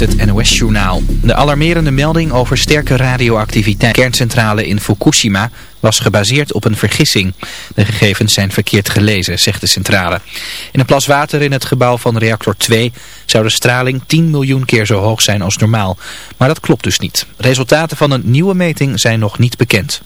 het NOS-journaal. De alarmerende melding over sterke radioactiviteit kerncentrale in Fukushima was gebaseerd op een vergissing. De gegevens zijn verkeerd gelezen, zegt de centrale. In een plas water in het gebouw van reactor 2 zou de straling 10 miljoen keer zo hoog zijn als normaal. Maar dat klopt dus niet. Resultaten van een nieuwe meting zijn nog niet bekend.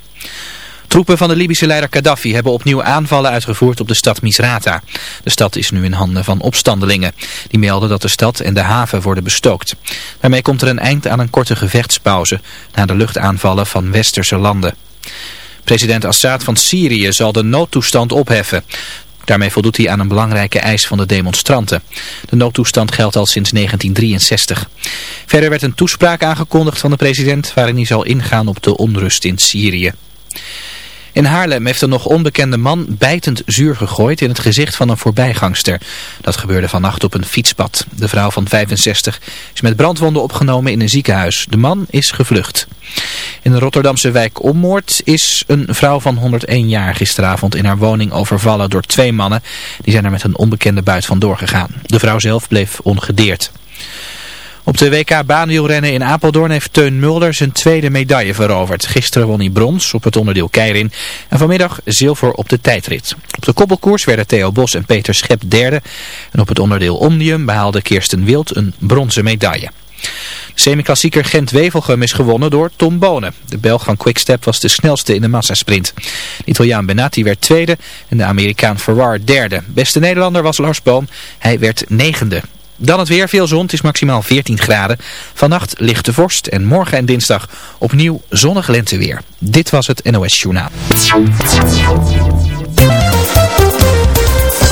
Troepen van de Libische leider Gaddafi hebben opnieuw aanvallen uitgevoerd op de stad Misrata. De stad is nu in handen van opstandelingen. Die melden dat de stad en de haven worden bestookt. Daarmee komt er een eind aan een korte gevechtspauze na de luchtaanvallen van westerse landen. President Assad van Syrië zal de noodtoestand opheffen. Daarmee voldoet hij aan een belangrijke eis van de demonstranten. De noodtoestand geldt al sinds 1963. Verder werd een toespraak aangekondigd van de president waarin hij zal ingaan op de onrust in Syrië. In Haarlem heeft een nog onbekende man bijtend zuur gegooid in het gezicht van een voorbijgangster. Dat gebeurde vannacht op een fietspad. De vrouw van 65 is met brandwonden opgenomen in een ziekenhuis. De man is gevlucht. In de Rotterdamse wijk Ommoord is een vrouw van 101 jaar gisteravond in haar woning overvallen door twee mannen. Die zijn er met een onbekende buit vandoor gegaan. De vrouw zelf bleef ongedeerd. Op de WK baanwielrennen in Apeldoorn heeft Teun Mulder zijn tweede medaille veroverd. Gisteren won hij brons op het onderdeel Keirin en vanmiddag zilver op de tijdrit. Op de koppelkoers werden Theo Bos en Peter Schep derde en op het onderdeel Omnium behaalde Kirsten Wild een bronzen medaille. De semi-klassieker Gent-Wevelgem is gewonnen door Tom Bonen. De Belg van Quickstep was de snelste in de massasprint. De Italiaan Benatti werd tweede en de Amerikaan Farrar derde. Beste Nederlander was Lars Boom. Hij werd negende. Dan het weer, veel zon, het is maximaal 14 graden. Vannacht lichte vorst en morgen en dinsdag opnieuw zonnig lenteweer. Dit was het NOS Journaal.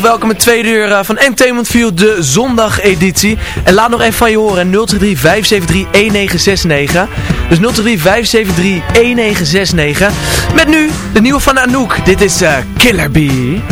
welkom in tweede uur eh, van Entertainment View, de zondageditie. En laat nog even van je horen, 023 573 1969. Dus 023 573 1969. Met nu de nieuwe van Anouk. Dit is uh, Killer Bee.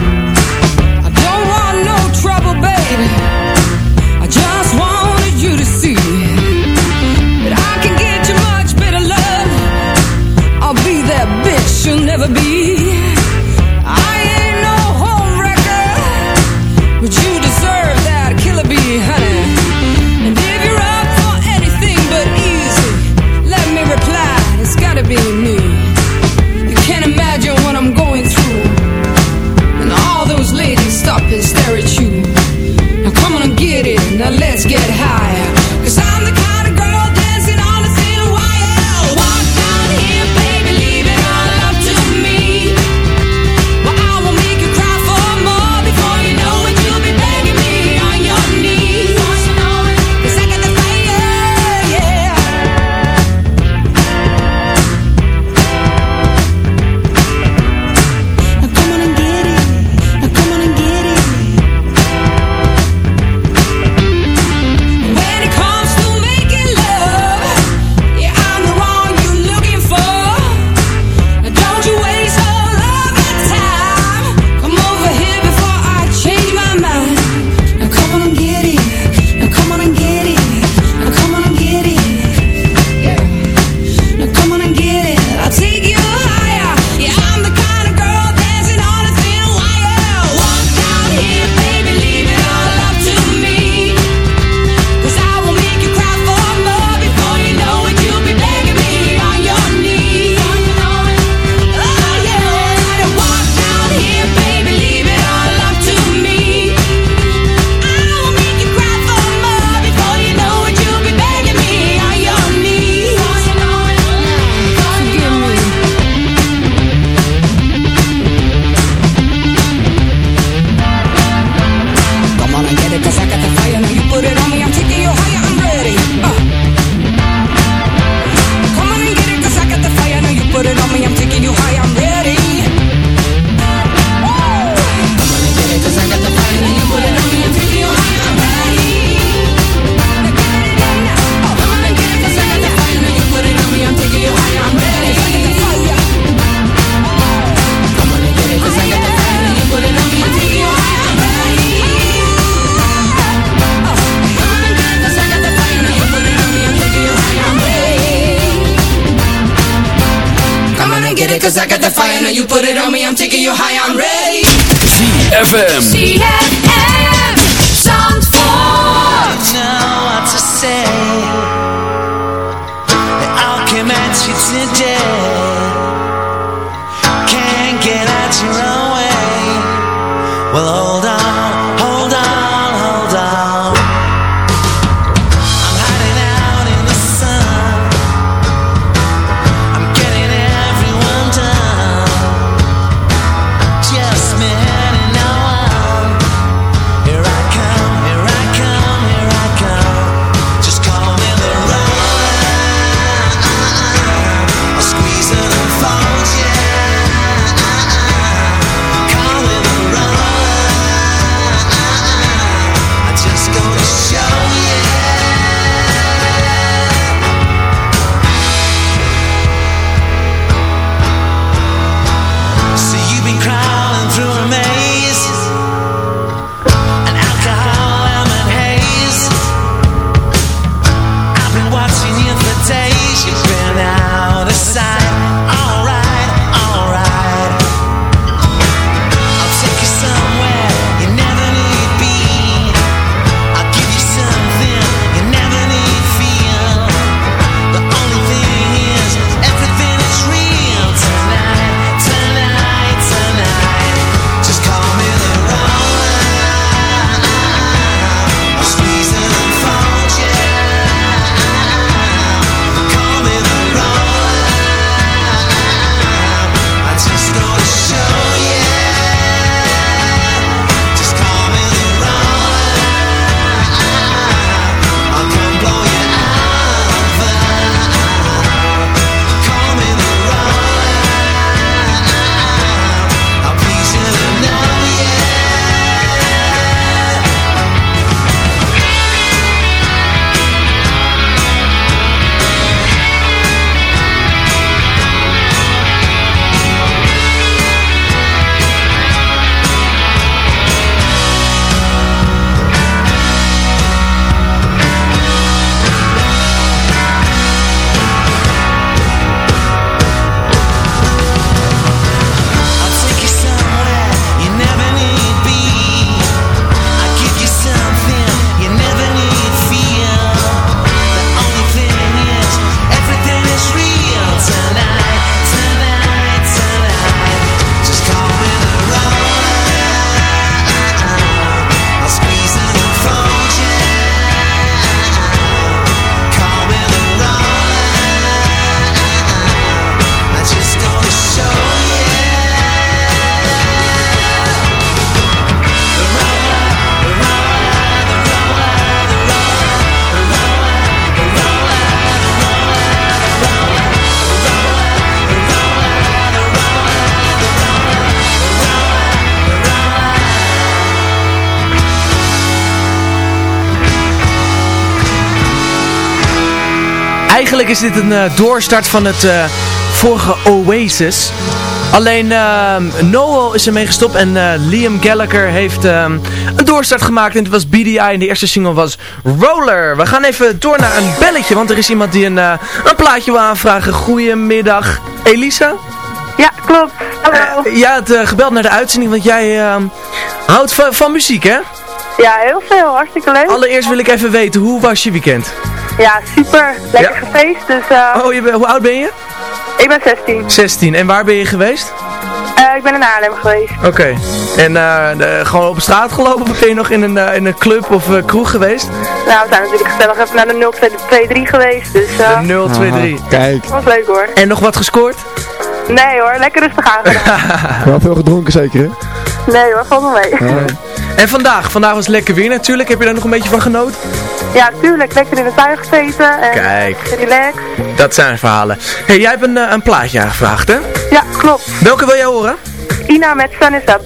cause I got the fire. Now you put it on me, I'm taking you high, I'm ready. ZFM ZFM eigenlijk is dit een eh, doorstart van het eh, vorige Oasis. Alleen ehm, Noel is ermee gestopt en eh, Liam Gallagher heeft ehm, een doorstart gemaakt. En het was BDI en de eerste single was Roller. We gaan even door naar een belletje, want er is iemand die een, een plaatje wil aanvragen. Goedemiddag, Elisa? Ja, klopt. Hallo. Had eh, gebeld naar de uitzending, want jij ehm, houdt van, van muziek, hè? ja, heel veel. Hartstikke leuk. Allereerst wil ik even weten, hoe was je weekend? Ja, super. Lekker Ja. gefeest. Dus eh, Oh, je, hoe oud ben je? ik ben 16. 16. En waar ben je geweest? Eh, ik ben in Haarlem geweest. Oké. En eh, de- gewoon op straat gelopen of ben je nog in een, eh, in een club of eh, kroeg geweest? Nou, we zijn natuurlijk gezellig even naar de 023 geweest. Dus eh De 023. Kijk, was leuk hoor. En nog wat gescoord? Nee hoor, lekker rustig aangedaan. wel veel gedronken zeker hè? nee hoor, valt wel mee. En vandaag? Vandaag was het lekker weer natuurlijk. Heb je daar nog een beetje van genoten? ja, tuurlijk. Lekker in de tuin gezeten. En Kijk. Relax. Dat zijn verhalen. hey, jij hebt een, eh, een plaatje aangevraagd, hè? Ja, klopt. Welke wil jij horen? Ina met Sun is Up.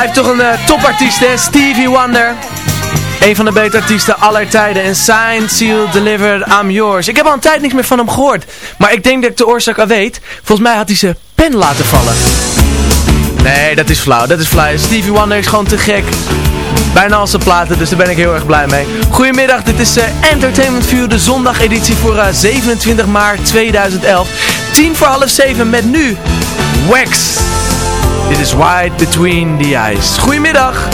blijft toch een eh, topartiest, hè? Stevie Wonder. Een van de betere artiesten aller tijden. En signed, sealed, delivered, I'm yours. Ik heb al een tijd niks meer van hem gehoord. Maar ik denk dat ik de oorzaak al weet. Volgens mij had hij zijn pen laten vallen. Nee, dat is flauw. Dat is flauw. Stevie Wonder is gewoon te gek. Bijna al zijn platen, dus daar ben ik heel erg blij mee. Goedemiddag, dit is eh, Entertainment View, de zondageditie voor eh, 27 maart 2011. 10 voor half 7 met nu Wax. Dit is Wide Between the Eyes. Goedemiddag.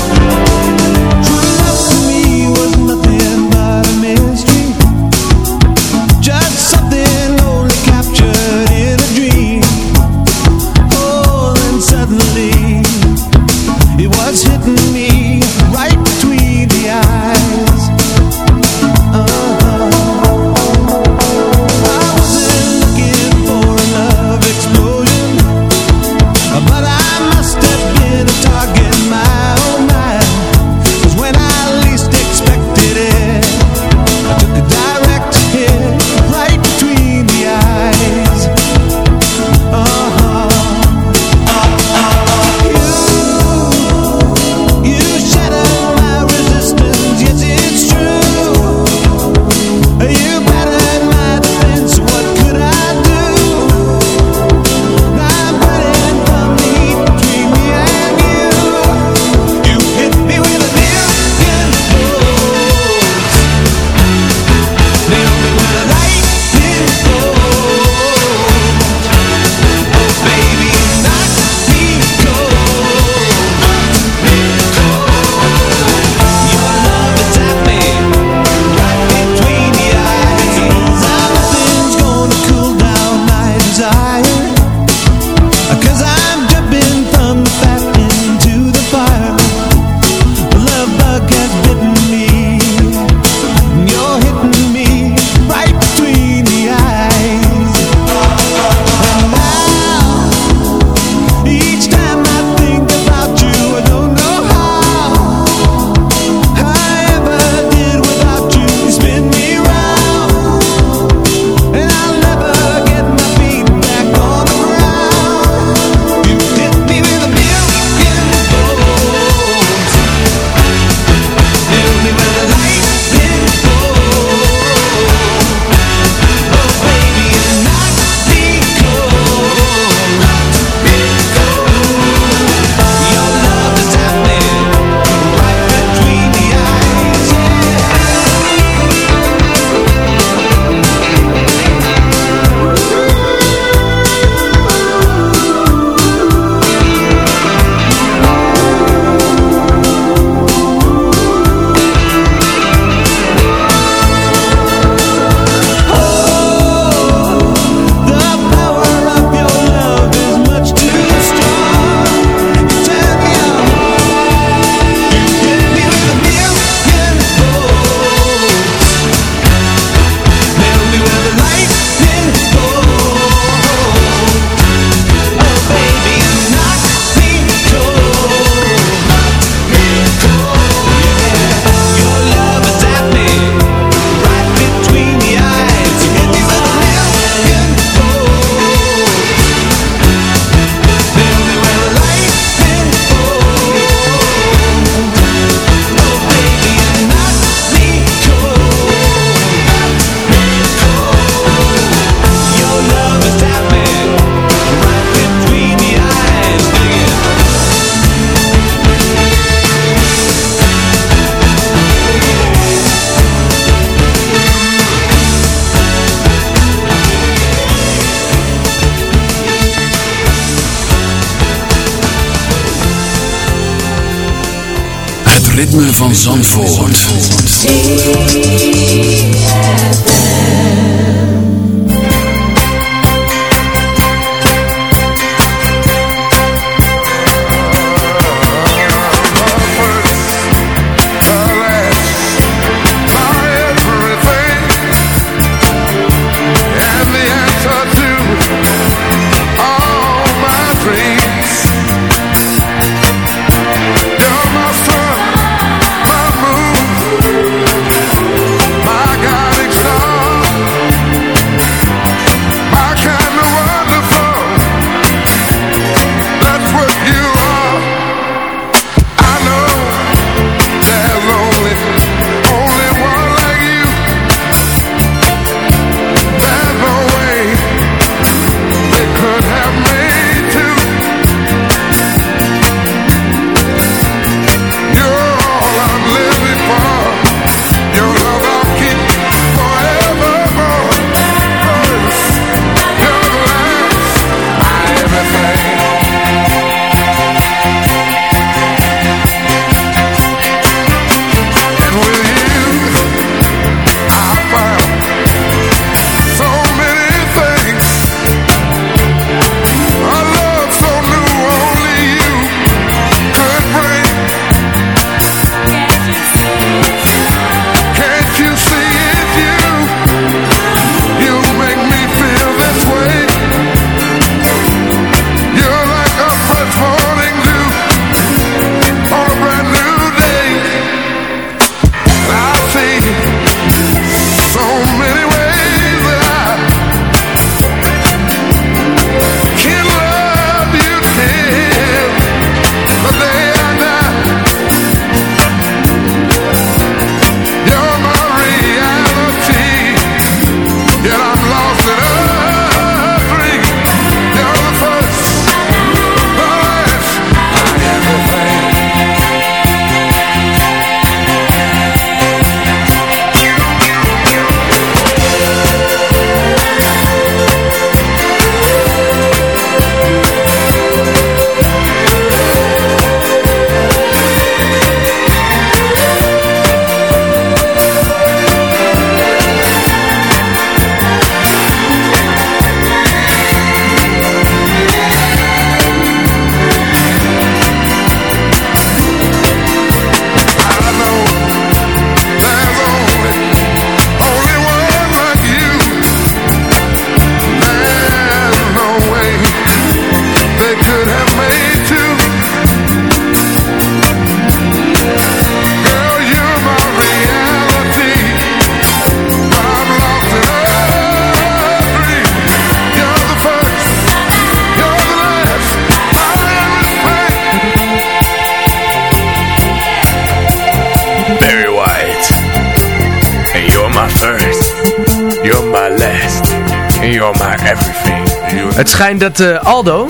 Dat eh, Aldo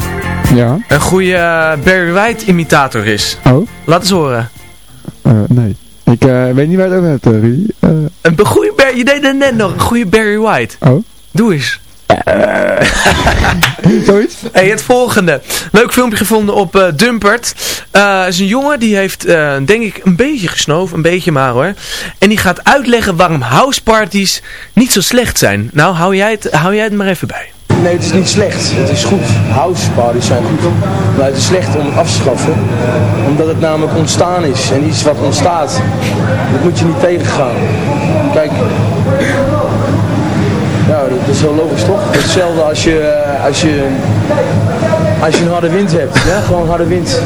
Ja? een goede eh, Barry White imitator is. Oh? Laat eens horen. Eh, nee. Ik weet niet waar het over hebt, Rudy. Een goede Barry, je deed het net nog, een goede Barry White. oh? Doe eens. Zoiets? Hey, het volgende. Leuk filmpje gevonden op eh, Dumpert. Eh is een jongen die heeft, denk ik, een beetje gesnoven. Een beetje maar hoor. En die gaat uitleggen waarom houseparties niet zo slecht zijn. Nou, hou jij het, hou jij het maar even bij. Nee, het is niet slecht. Het is goed. House parties zijn goed. Maar het is slecht om het af te schaffen. Omdat het namelijk ontstaan is. En iets wat ontstaat, dat moet je niet tegengaan. Kijk. Ja, dat is heel logisch toch? Hetzelfde als je, eh, als je, als je een harde wind hebt. Ja? Gewoon harde wind.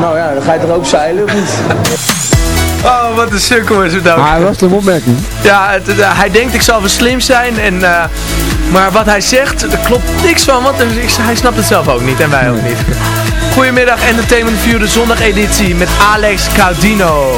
Nou ja, dan ga je er ook zeilen of niet? Oh, wat een sukkel is het nou. Ah, dat was een opmerking. Ja, het- het- hij denkt ik zal wel slim zijn. En, eh, maar wat hij zegt, er klopt niks van. Want hij snapt het zelf ook niet. En wij ook niet. Goedemiddag, Entertainment View, de zondageditie met Alex Caudino.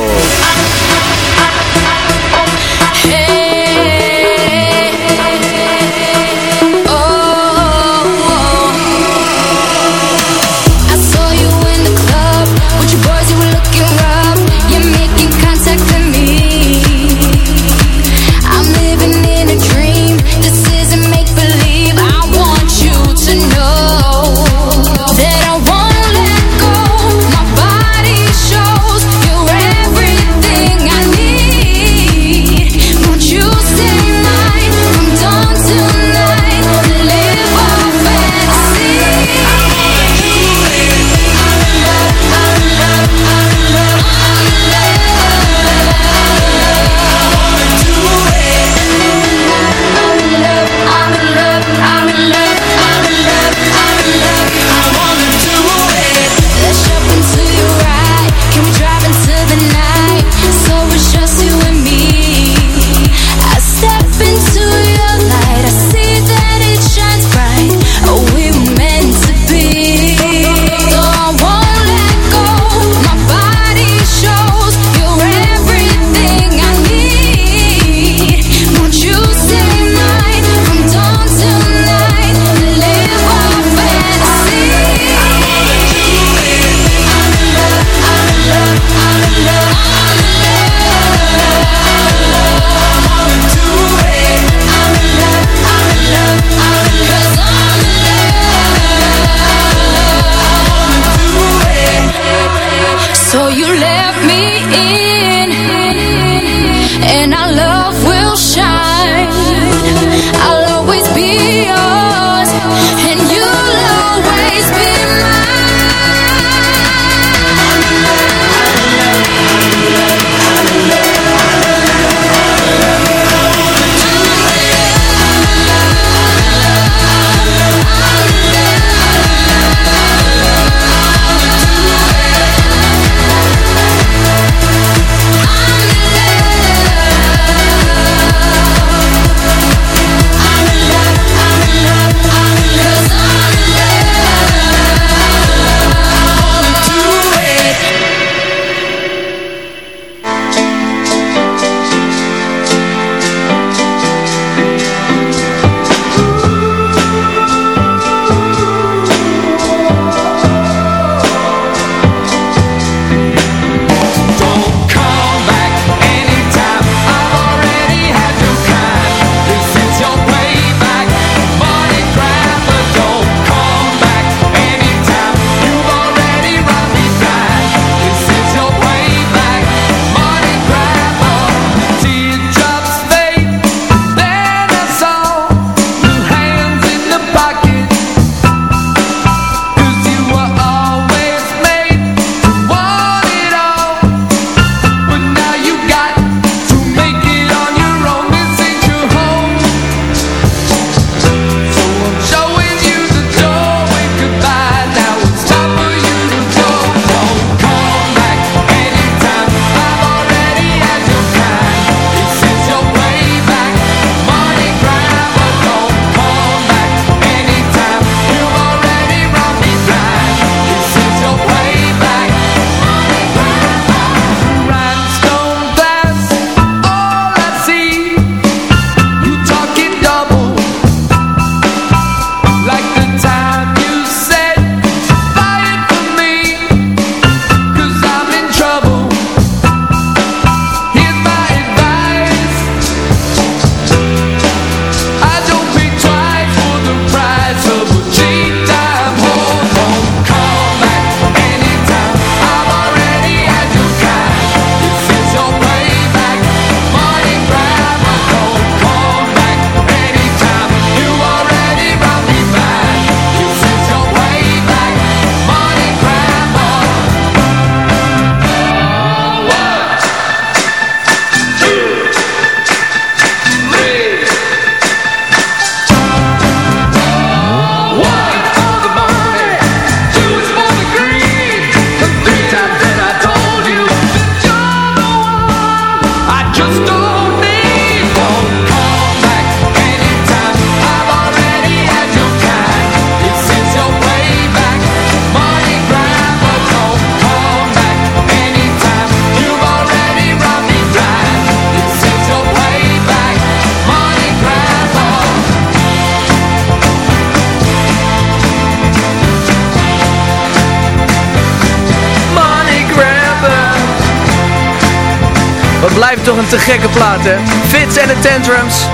Blijft toch een te gekke plaat, hè? Fits en de Tantrums.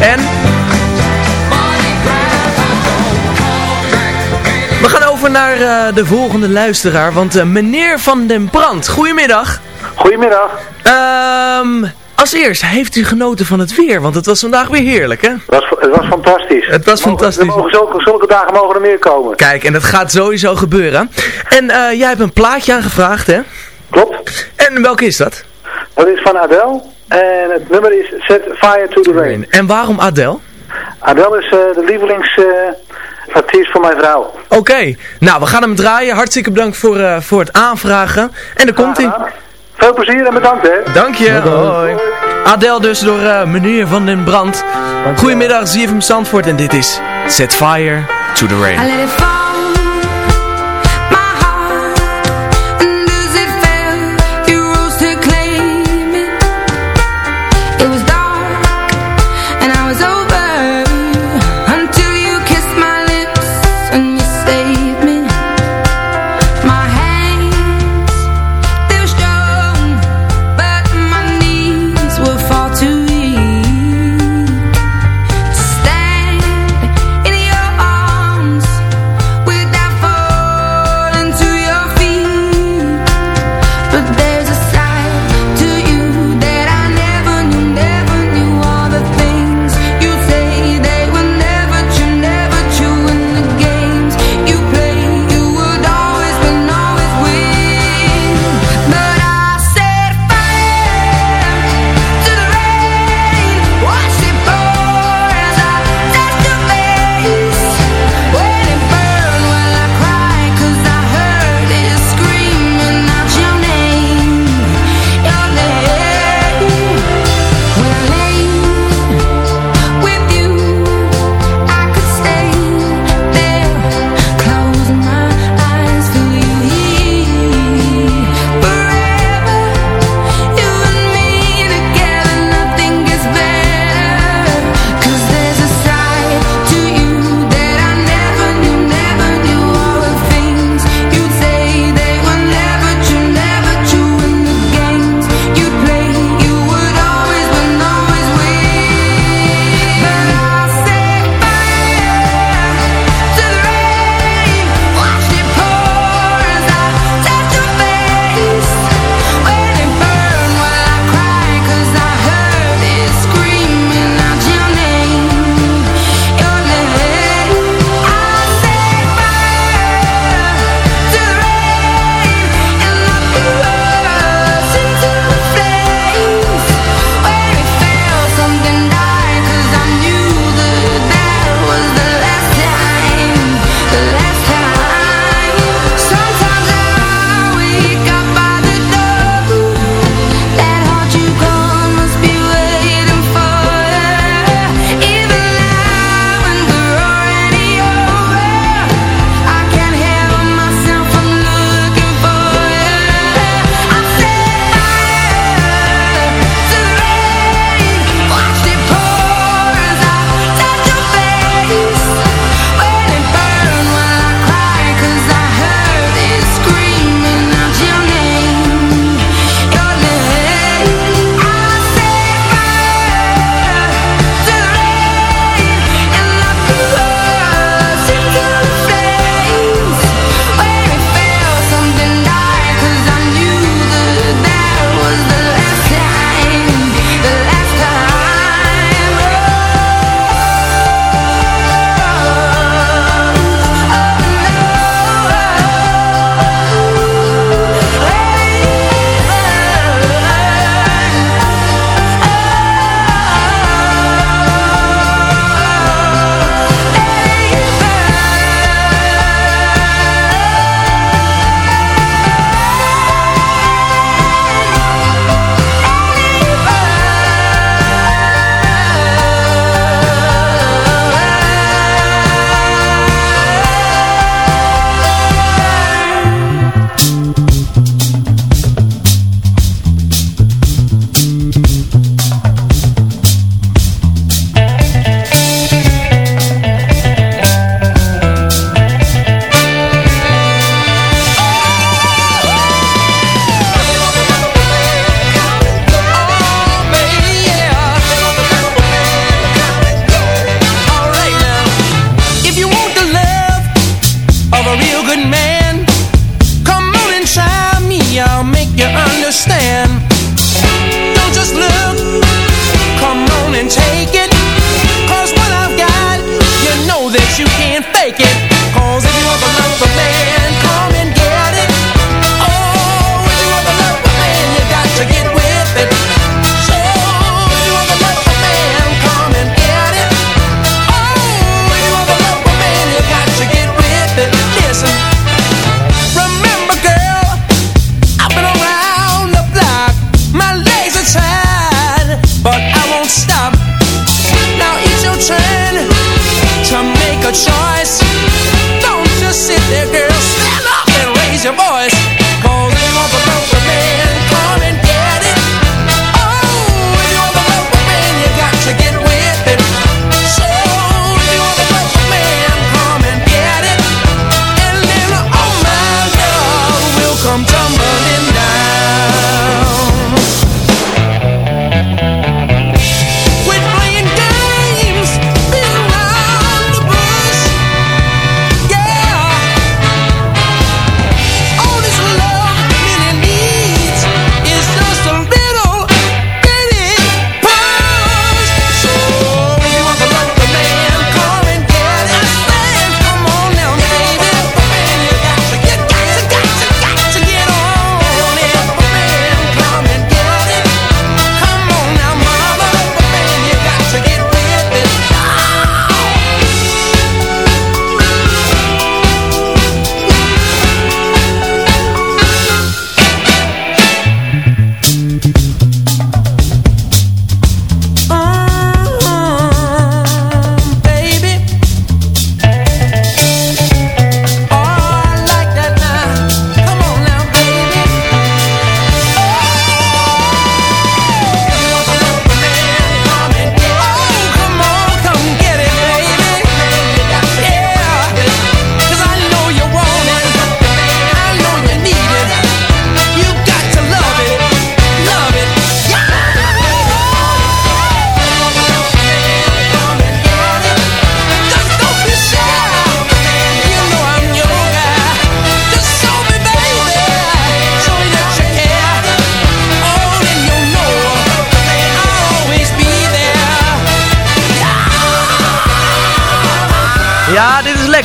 En? We gaan over naar eh, de volgende luisteraar, want eh, meneer Van den Brand, goedemiddag. Goedemiddag. Ehm, als eerst, heeft u genoten van het weer? Want het was vandaag weer heerlijk, hè? Het was, het was fantastisch. Het was Mogen- fantastisch. Er mogen zulke, zulke dagen mogen er meer komen. Kijk, en dat gaat sowieso gebeuren. En eh, jij hebt een plaatje aangevraagd, hè? Klopt. En welke is dat? Dat is van Adele. En het nummer is Set Fire to the Rain. En waarom Adele? Adele is eh, de lievelingsartiest van mijn vrouw. Oké, nou we gaan hem draaien. Hartstikke bedankt voor, eh, voor het aanvragen. En daar komt hij. Veel plezier en bedankt hè. Dank je. Hoi. Adele dus door eh, meneer Van den Brand. Goedemiddag, ZFM Zandvoort en dit is Set Fire to the Rain.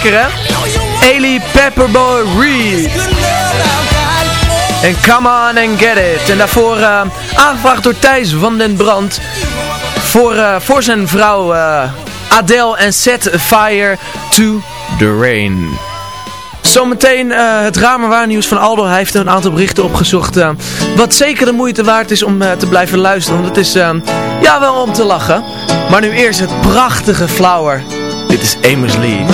Lekker Pepperboy Reed. En Come On and Get It. En daarvoor eh, aangevraagd door Thijs van den Brand. Voor, eh, voor zijn vrouw eh, Adele en Set Fire to the Rain. Zometeen eh, het raar nieuws van Aldo. Hij heeft een aantal berichten opgezocht. wat zeker de moeite waard is om te blijven luisteren. Want het is ja wel om te lachen. Maar nu eerst het prachtige Flower. Dit is Amos Lee.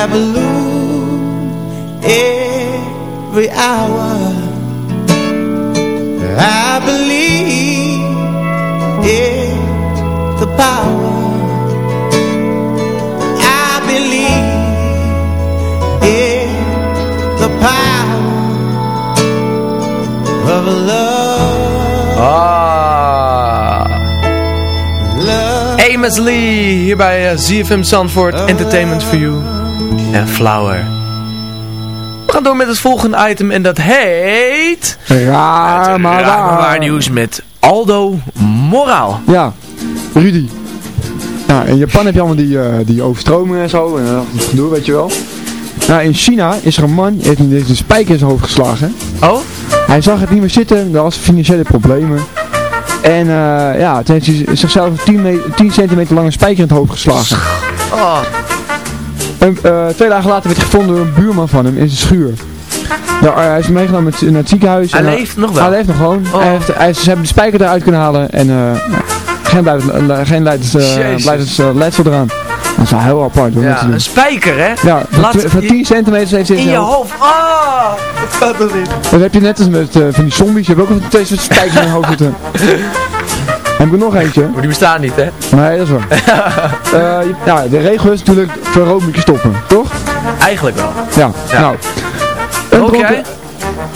That blooms every hour. I believe in the power. I believe in the power of love. Ah. Love. Amos Lee, hier bij eh, ZFM Zandvoort, Entertainment for You en Flower. We gaan door met het volgende item en dat heet... Raar, maar Raar maar waar. nieuws met Aldo Moraal. Ja, Rudy. Nou, in Japan heb je allemaal die, eh, die overstromingen en zo. En uh, dat gedoe, weet je wel. Nou, in China is er een man, die heeft een, spijker in zijn hoofd geslagen. Oh? Hij zag het niet meer zitten, er was financiële problemen. En eh, ja, toen heeft hij zichzelf 10, me- 10 centimeter lange spijker in het hoofd geslagen. Oh. En, eh, twee dagen later werd hij gevonden door een buurman van hem in zijn schuur. Ja, hij is meegenomen naar het ziekenhuis. Hij en, leeft nog wel? Hij leeft nog gewoon. Oh. Hij heeft, hij, ze hebben de spijker eruit kunnen halen en eh, geen, eh, eh, eh, leidsel eraan. Dat is wel heel apart hoor. Ja, een spijker hè? Ja, Laat- voor 10 centimeter heeft hij In in je hoofd. Ah, dat gaat niet. Dat heb je net als met eh, van die zombies. Je hebt ook nog twee spijkers in je hoofd zitten. Heb ik er nog eentje? Maar die bestaan niet hè? Nee, dat is waar. Eh, ja, de regel is natuurlijk voor rook moet je stoppen, toch? Eigenlijk wel. Ja, Ja. nou. Rook dronken- jij?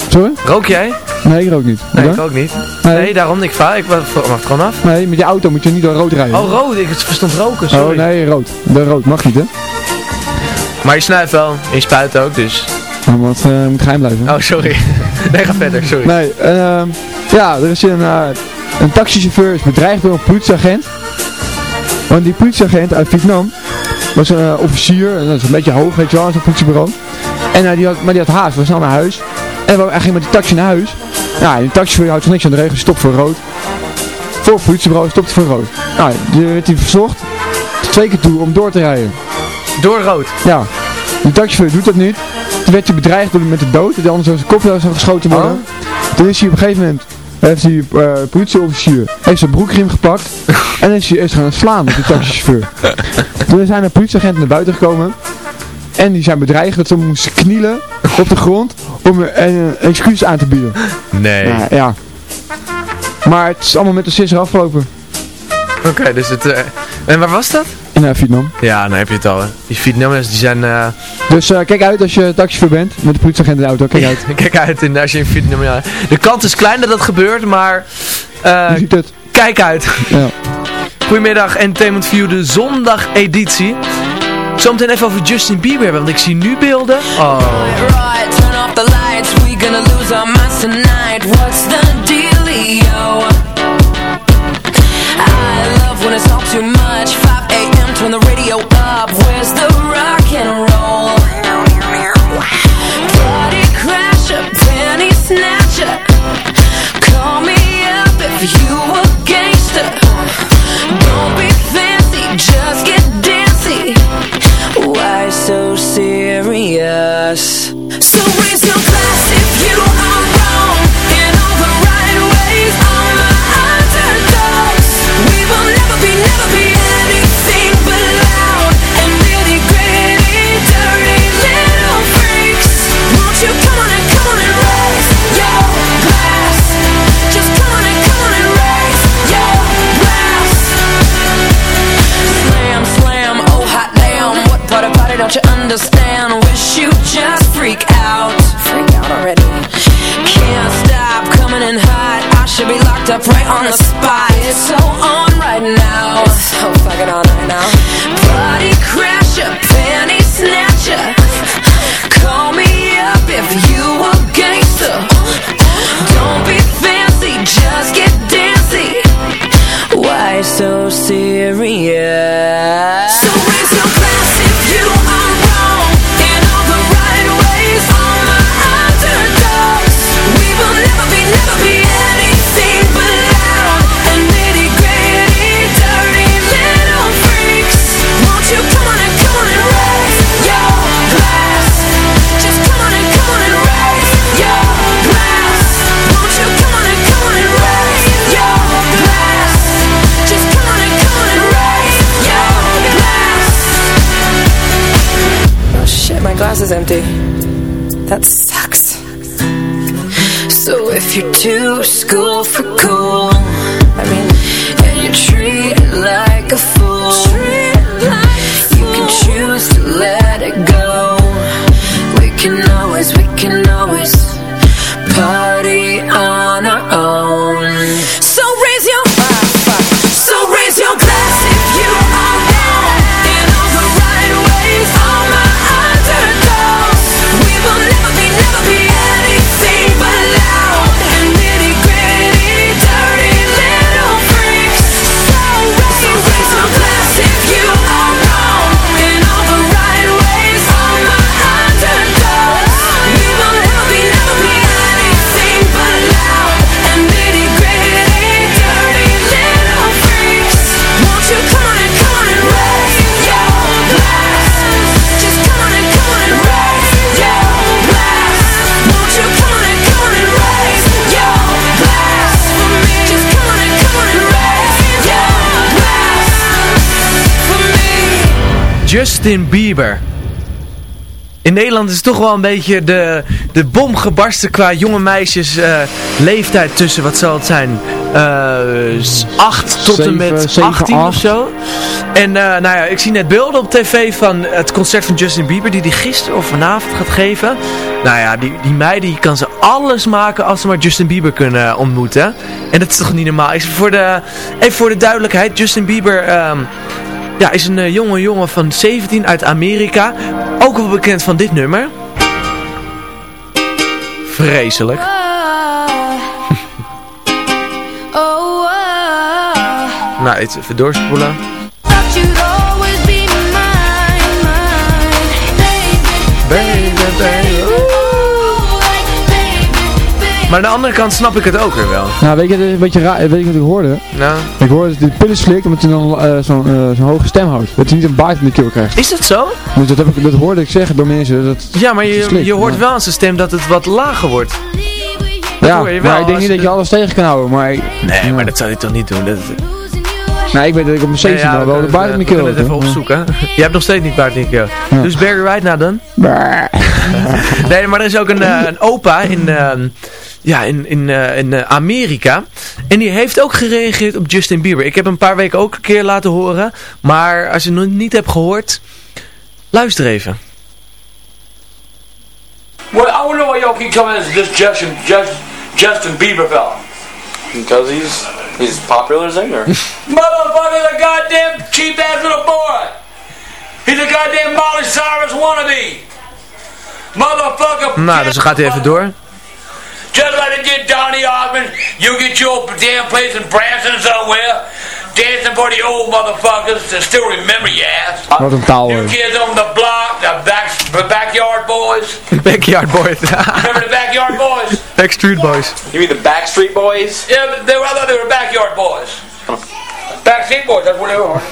Sorry? Rook jij? Nee, ik rook niet. Nee, Wat ik ook niet. Nee. Nee, daarom, ik vaar, ik mag gewoon af. Nee, met je auto moet je niet door rood rijden. Oh, rood, ik verstond roken, sorry. Oh, nee, rood. De rood mag niet, hè? Maar je snuift wel, en je spuit ook, dus... Oh, want eh moet geheim blijven. Oh, sorry. nee, ga verder, sorry. Nee, ehm ja, er is een, eh, een taxichauffeur is bedreigd door een politieagent. Want die politieagent uit Vietnam was een eh, officier, en dat is een beetje hoog, weet je wel, zo'n politiebureau. En die had, maar die had haast, was snel naar huis. En hij ging met die taxi naar huis. Ja, die taxichauffeur houdt zich niks aan de regels, stopt voor rood. Voor het politiebureau, stopt voor rood. Nou, die werd hij verzocht, twee keer toe om door te rijden. Door rood? Ja. Die taxichauffeur doet dat niet. Toen werd hij bedreigd door- met de dood, die anders door zijn kop zou geschoten worden. Toen is hij op een gegeven moment, heeft die eh, politieofficier, heeft zijn broekriem gepakt. en is hij is gaan slaan met die taxichauffeur. Toen zijn de politieagenten naar buiten gekomen. En die zijn bedreigd dat ze moesten knielen op de grond om een, een excuus aan te bieden. Nee. Ja, ja. Maar het is allemaal met de sisser afgelopen. Oké, dus het... eh, en waar was dat? In eh, Vietnam. Ja, dan heb je het al. hè. Die Vietnamers die zijn... eh, Dus eh, kijk uit als je taxichauffeur bent, met de politieagent in de auto, kijk uit. Kijk uit in, als je in Vietnam... Ja. De kans is klein dat dat gebeurt, maar... eh, Je ziet het. Kijk uit. Ja. Goedemiddag, Entertainment View, de zondageditie. Zometeen even over Justin Bieber, want ik zie nu beelden. Oh. Right, turn off the lights. We gonna lose our minds tonight. What's the dealio? On the So if you're too school Justin Bieber. In Nederland is toch wel een beetje de, de bom gebarsten qua jonge meisjes eh, leeftijd tussen, wat zal het zijn, eh, s- 8 tot en met zeven, 18 of zo. En eh, nou ja, ik zie net beelden op tv van het concert van Justin Bieber die hij gisteren of vanavond gaat geven. Nou ja, die, die meiden die kan ze alles maken als ze maar Justin Bieber kunnen ontmoeten. En dat is toch niet normaal. Ik, voor de, even voor de duidelijkheid, Justin Bieber ehm, ja, is een eh, jonge jongen van 17 uit Amerika. Ook wel bekend van dit nummer. Vreselijk. Oh, Nou, iets even doorspoelen. Baby, Baby, Maar aan de andere kant snap ik het ook weer wel. Nou, weet je, een beetje raar, weet je wat ik hoorde? Nou. Ik hoorde dat hij pillen slikt omdat hij dan eh, zo'n zo'n hoge stem houdt. Dat hij niet een baard in de keel krijgt. Is dat zo? Dus dat, heb ik, dat hoorde ik zeggen door mensen. Dat, Ja, maar je, slikt, je hoort maar- wel aan zijn stem dat het wat lager wordt. Ja, wel maar ik denk niet dat je alles tegen kan houden. Maar, ik- Nee, maar dat zou hij toch niet doen? Dat, nou, ik weet dat ik op mijn 17 Nee, al wel de baard in de keel kunnen het even opzoeken. Je hebt nog steeds niet baard in keel. Ja. Dus Barry White nou dan? nee, maar er is ook een, eh, een opa in, ehm, ja, in, in, eh, in eh, Amerika. En die heeft ook gereageerd op Justin Bieber. Ik heb hem een paar weken ook een keer laten horen. Maar als je het nog niet hebt gehoord, luister even. Well, I wonder why y'all keep telling us this Justin, Just, Justin Bieber fella. Because he's he's a popular singer. Motherfucker's a goddamn cheap ass little boy. He's a goddamn Molly Cyrus wannabe. Motherfucker. Nou, dus dan gaat hij even door. Just like they did Donny Osmond, you get your damn place in Branson somewhere, dancing for the old motherfuckers to still remember your ass. Wat een taal You kids on the block, the back, the backyard boys. Backyard Boys. Remember the backyard boys? Backstreet Boys. You mean the Backstreet Boys? Yeah, but they were, I thought they were backyard boys. Backstreet boys, that's what they were.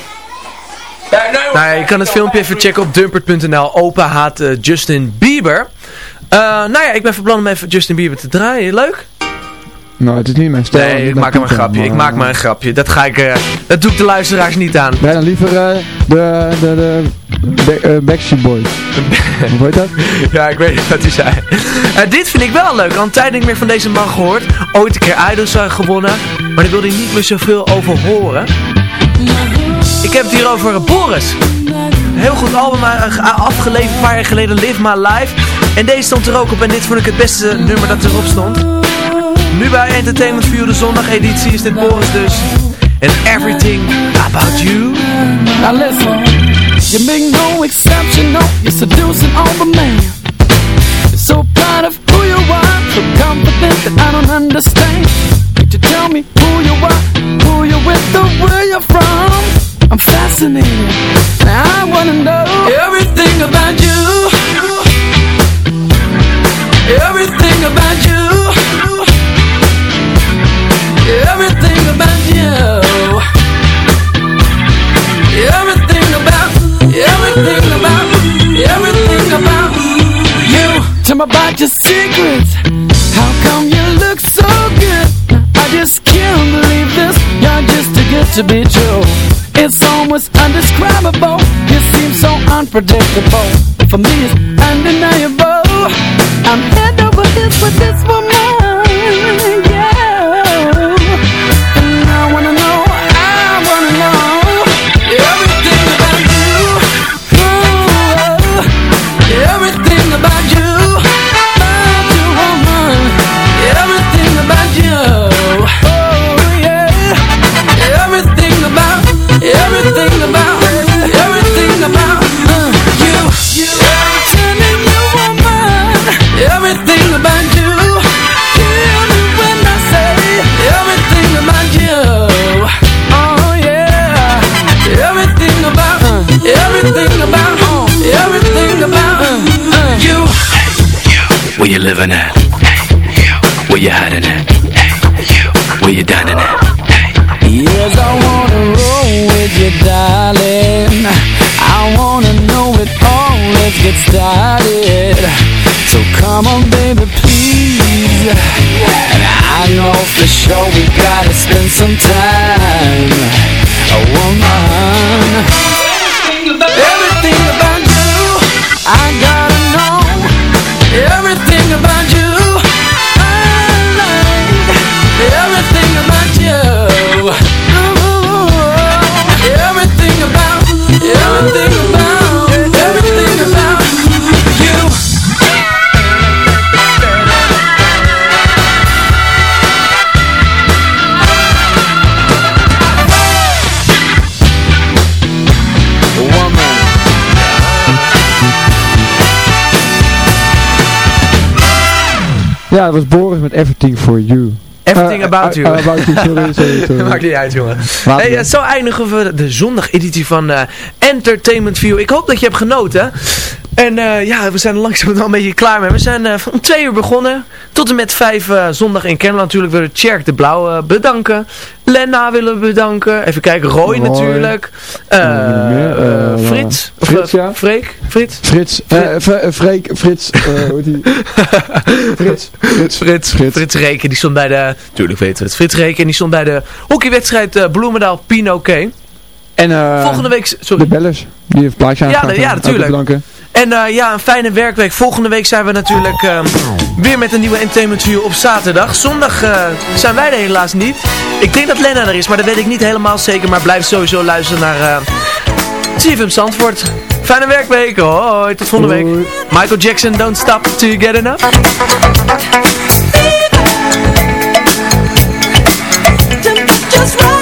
Back, no, Nou ja, je kan het filmpje even checken op dumpert.nl. Opa haat eh, Justin Bieber. Eh, nou ja, ik ben van plan om even Justin Bieber te draaien. Leuk? Nou, het is niet mijn stijl. Nee, ik maak hem een grapje. Ik maak maar een grapje. Dat ga ik... eh, dat doe ik de luisteraars niet aan. Nee, dan liever eh, de, de, de, de eh, Backstreet Boys. Hoe heet dat? Ja, ik weet niet wat hij zei. Eh, dit vind ik wel leuk. Al een tijd niet meer van deze man gehoord. Ooit een keer Idols eh, gewonnen. Maar daar wilde hij niet meer zoveel over horen. Ik heb het hier over eh, Boris. Heel goed album eh, afgeleverd een paar jaar geleden. Live My Life. En deze stond er ook op. En dit vond ik het beste nummer dat erop stond. Nu bij Entertainment View de zondageditie is dit Boris dus. And Everything About You. Now listen, you make no exception, no, you're seducing all the men. You're so proud of who you are, so confident that I don't understand. Could you tell me who you are, who you're with, or where you're from? I'm fascinated, now I wanna know everything about you. About your secrets. How come you look so good? I just can't believe this. You're just too good to be true. It's almost undescribable. You seem so unpredictable. For me, it's undeniable. I'm head over heels with this woman. Living at? Where you hiding at? Where you dining at? Yes, I wanna roll with you, darling. I wanna know it all. Let's get started. So come on, baby, please. And I know for sure we gotta spend some time. Oh, woman. Dat was Boris met Everything for You. Everything Eh, about you. about you, sorry, sorry, sorry. Maakt niet uit, jongen. Hey, eh, zo eindigen we de zondageditie van eh, Entertainment View. Ik hoop dat je hebt genoten. En eh, ja, we zijn er langzaam wel een beetje klaar mee. We zijn eh, om twee uur begonnen. Tot en met vijf eh, zondag in Kennemerland. Natuurlijk willen we Tjerk de Blauw eh, bedanken. Lena willen we bedanken. Even kijken, Roy, Roy. natuurlijk. Eh, Frits. Of, Frits, ja. Freek? Frits? Frits, Fre- Freek, Frits, hoe heet die? Frits, Frits, Frits, Frits, Reken, die stond bij de... Tuurlijk weten we het. Frits Reken, die stond bij de hockeywedstrijd Bloemendaal Pinoquet. En eh, Volgende week... Sorry. de bellers, die heeft plaatje Ja, aangevraagd. ja, Ook natuurlijk. En eh, ja, een fijne werkweek. Volgende week zijn we natuurlijk eh, weer met een nieuwe Entertainment View op zaterdag. Zondag eh, zijn wij er helaas niet. Ik denk dat Lena er is, maar dat weet ik niet helemaal zeker. Maar blijf sowieso luisteren naar uh, CFM Zandvoort. Fijne werkweek. Hoi, tot volgende week. Michael Jackson, Don't Stop Till You Get Enough. Just